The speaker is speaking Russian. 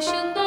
ocean